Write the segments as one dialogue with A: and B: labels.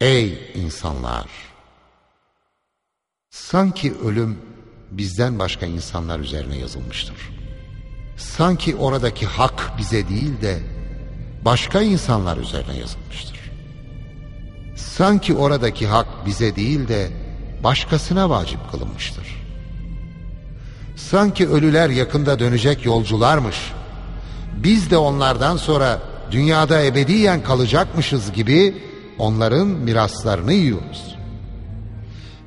A: Ey insanlar! Sanki ölüm bizden başka insanlar üzerine yazılmıştır. Sanki oradaki hak bize değil de başka insanlar üzerine yazılmıştır. Sanki oradaki hak bize değil de başkasına vacip kılınmıştır. Sanki ölüler yakında dönecek yolcularmış. Biz de onlardan sonra dünyada ebediyen kalacakmışız gibi onların miraslarını yiyoruz.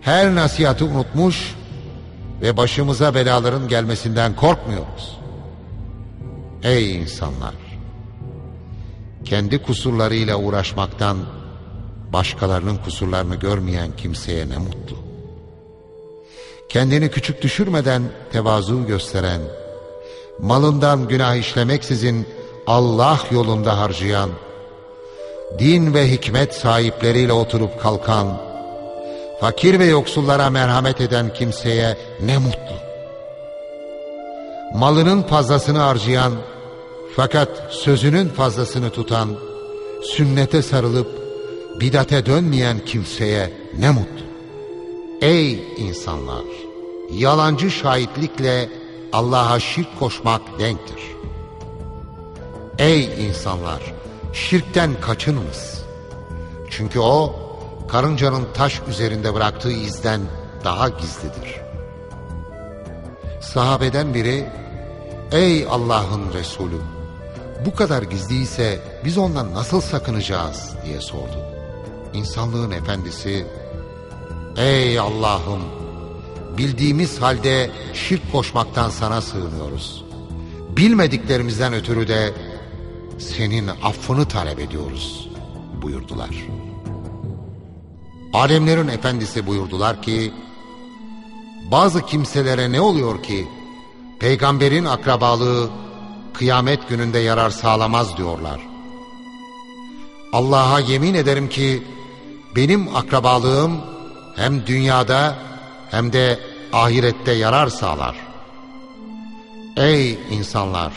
A: Her nasihatı unutmuş ve başımıza belaların gelmesinden korkmuyoruz. Ey insanlar! Kendi kusurlarıyla uğraşmaktan başkalarının kusurlarını görmeyen kimseye ne mutlu. Kendini küçük düşürmeden tevazu gösteren, malından günah işlemeksizin Allah yolunda harcayan, din ve hikmet sahipleriyle oturup kalkan, fakir ve yoksullara merhamet eden kimseye ne mutlu. Malının fazlasını harcayan, fakat sözünün fazlasını tutan, sünnete sarılıp bidate dönmeyen kimseye ne mutlu. Ey insanlar! Yalancı şahitlikle Allah'a şirk koşmak denktir. Ey insanlar! Şirkten kaçınınız. Çünkü o karıncanın taş üzerinde bıraktığı izden daha gizlidir. Sahabeden biri ey Allah'ın Resulü bu kadar gizliyse biz ondan nasıl sakınacağız diye sordu. İnsanlığın efendisi ey Allah'ım bildiğimiz halde şirk koşmaktan sana sığınıyoruz. Bilmediklerimizden ötürü de senin affını talep ediyoruz buyurdular. Alemlerin efendisi buyurdular ki bazı kimselere ne oluyor ki peygamberin akrabalığı kıyamet gününde yarar sağlamaz diyorlar. Allah'a yemin ederim ki benim akrabalığım hem dünyada hem de ahirette yarar sağlar. Ey insanlar!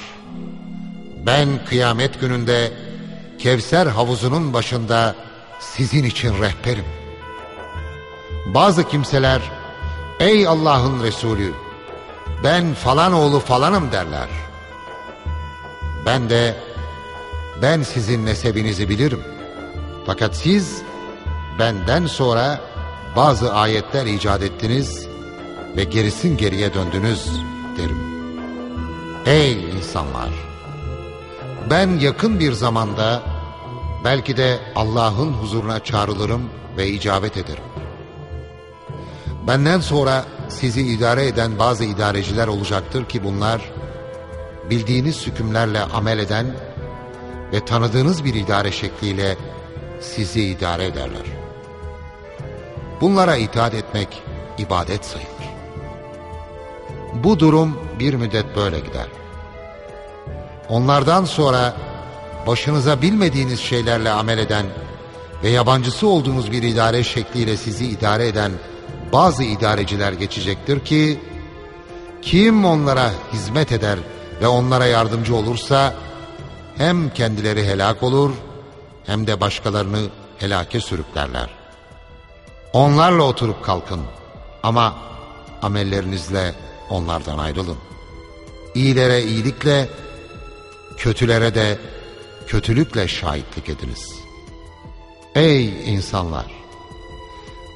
A: Ben kıyamet gününde Kevser havuzunun başında sizin için rehberim. Bazı kimseler ey Allah'ın Resulü ben falan oğlu falanım derler. Ben de ben sizin nesebinizi bilirim. Fakat siz benden sonra bazı ayetler icat ettiniz ve gerisin geriye döndünüz derim. Ey insanlar! Ben yakın bir zamanda belki de Allah'ın huzuruna çağrılırım ve icabet ederim. Benden sonra sizi idare eden bazı idareciler olacaktır ki bunlar bildiğiniz hükümlerle amel eden ve tanıdığınız bir idare şekliyle sizi idare ederler. Bunlara itaat etmek ibadet sayılır. Bu durum bir müddet böyle gider. Onlardan sonra başınıza bilmediğiniz şeylerle amel eden ve yabancısı olduğunuz bir idare şekliyle sizi idare eden bazı idareciler geçecektir ki kim onlara hizmet eder ve onlara yardımcı olursa hem kendileri helak olur hem de başkalarını helake sürüklerler. Onlarla oturup kalkın ama amellerinizle onlardan ayrılın. İyilere iyilikle, kötülere de kötülükle şahitlik ediniz. Ey insanlar!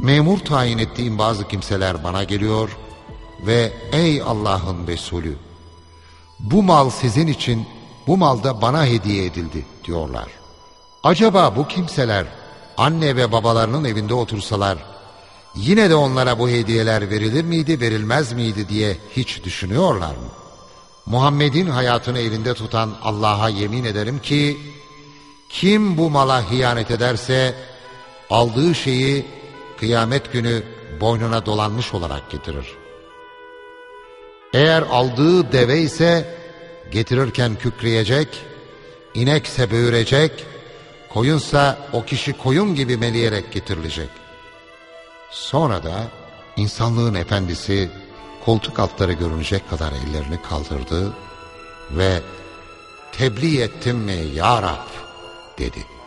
A: Memur tayin ettiğim bazı kimseler bana geliyor ve ey Allah'ın Resulü! Bu mal sizin için, bu mal da bana hediye edildi diyorlar. Acaba bu kimseler anne ve babalarının evinde otursalar, yine de onlara bu hediyeler verilir miydi, verilmez miydi diye hiç düşünüyorlar mı? Muhammed'in hayatını elinde tutan Allah'a yemin ederim ki kim bu mala hiyanet ederse aldığı şeyi kıyamet günü boynuna dolanmış olarak getirir. Eğer aldığı deve ise getirirken kükreyecek, inekse böğürecek, koyunsa o kişi koyun gibi meleyerek getirilecek. Sonra da insanlığın efendisi koltuk altları görünecek kadar ellerini kaldırdı ve tebliğ ettim mi ya Rab dedi.